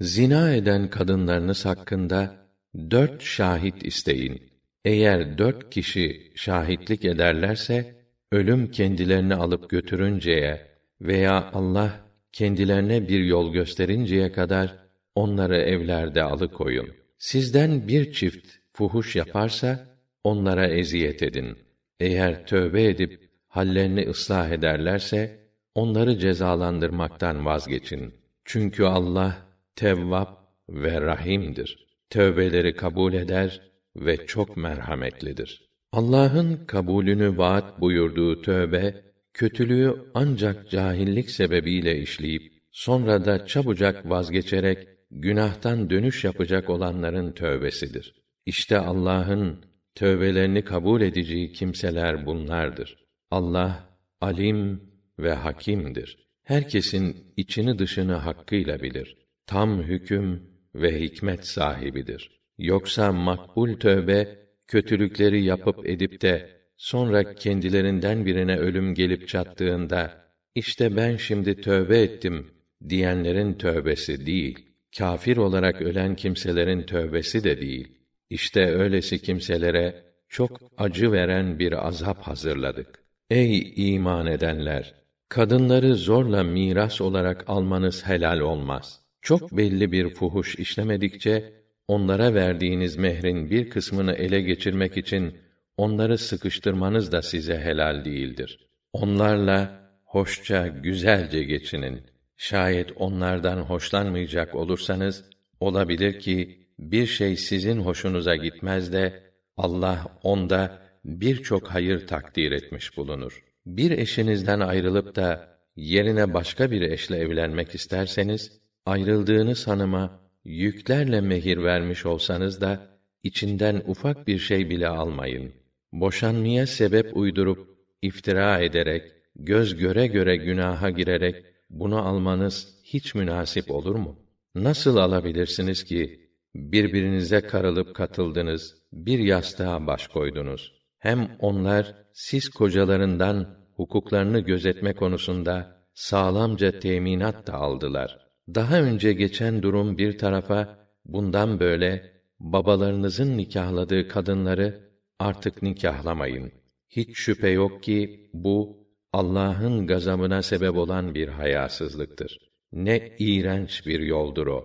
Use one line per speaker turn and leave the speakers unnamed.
Zina eden kadınlarınız hakkında dört şahit isteyin. Eğer dört kişi şahitlik ederlerse, ölüm kendilerini alıp götürünceye veya Allah kendilerine bir yol gösterinceye kadar onları evlerde alıkoyun. Sizden bir çift fuhuş yaparsa onlara eziyet edin. Eğer tövbe edip hallerini ıslah ederlerse onları cezalandırmaktan vazgeçin. Çünkü Allah Tevvap ve Rahim'dir. Tövbeleri kabul eder ve çok merhametlidir. Allah'ın kabulünü vaat buyurduğu tövbe, kötülüğü ancak cahillik sebebiyle işleyip sonra da çabucak vazgeçerek günahtan dönüş yapacak olanların tövbesidir. İşte Allah'ın tövbelerini kabul edeceği kimseler bunlardır. Allah alim ve hakimdir. Herkesin içini dışını hakkıyla bilir. Tam hüküm ve hikmet sahibidir. Yoksa makbul tövbe kötülükleri yapıp edip de sonra kendilerinden birine ölüm gelip çattığında işte ben şimdi tövbe ettim diyenlerin tövbesi değil. Kafir olarak ölen kimselerin tövbesi de değil. İşte öylesi kimselere çok acı veren bir azap hazırladık. Ey iman edenler! Kadınları zorla miras olarak almanız helal olmaz. Çok belli bir fuhuş işlemedikçe, onlara verdiğiniz mehrin bir kısmını ele geçirmek için, onları sıkıştırmanız da size helal değildir. Onlarla hoşça, güzelce geçinin. Şayet onlardan hoşlanmayacak olursanız, olabilir ki, bir şey sizin hoşunuza gitmez de, Allah onda birçok hayır takdir etmiş bulunur. Bir eşinizden ayrılıp da yerine başka bir eşle evlenmek isterseniz ayrıldığınız hanıma yüklerle mehir vermiş olsanız da içinden ufak bir şey bile almayın. Boşanmaya sebep uydurup iftira ederek göz göre göre günaha girerek bunu almanız hiç münasip olur mu? Nasıl alabilirsiniz ki birbirinize karılıp katıldınız, bir yastığa baş koydunuz. Hem onlar siz kocalarından hukuklarını gözetme konusunda sağlamca teminat da aldılar. Daha önce geçen durum bir tarafa bundan böyle babalarınızın nikahladığı kadınları artık nikahlamayın. Hiç şüphe yok ki bu Allah'ın gazabına sebep olan bir hayasızlıktır. Ne iğrenç bir yoldur o.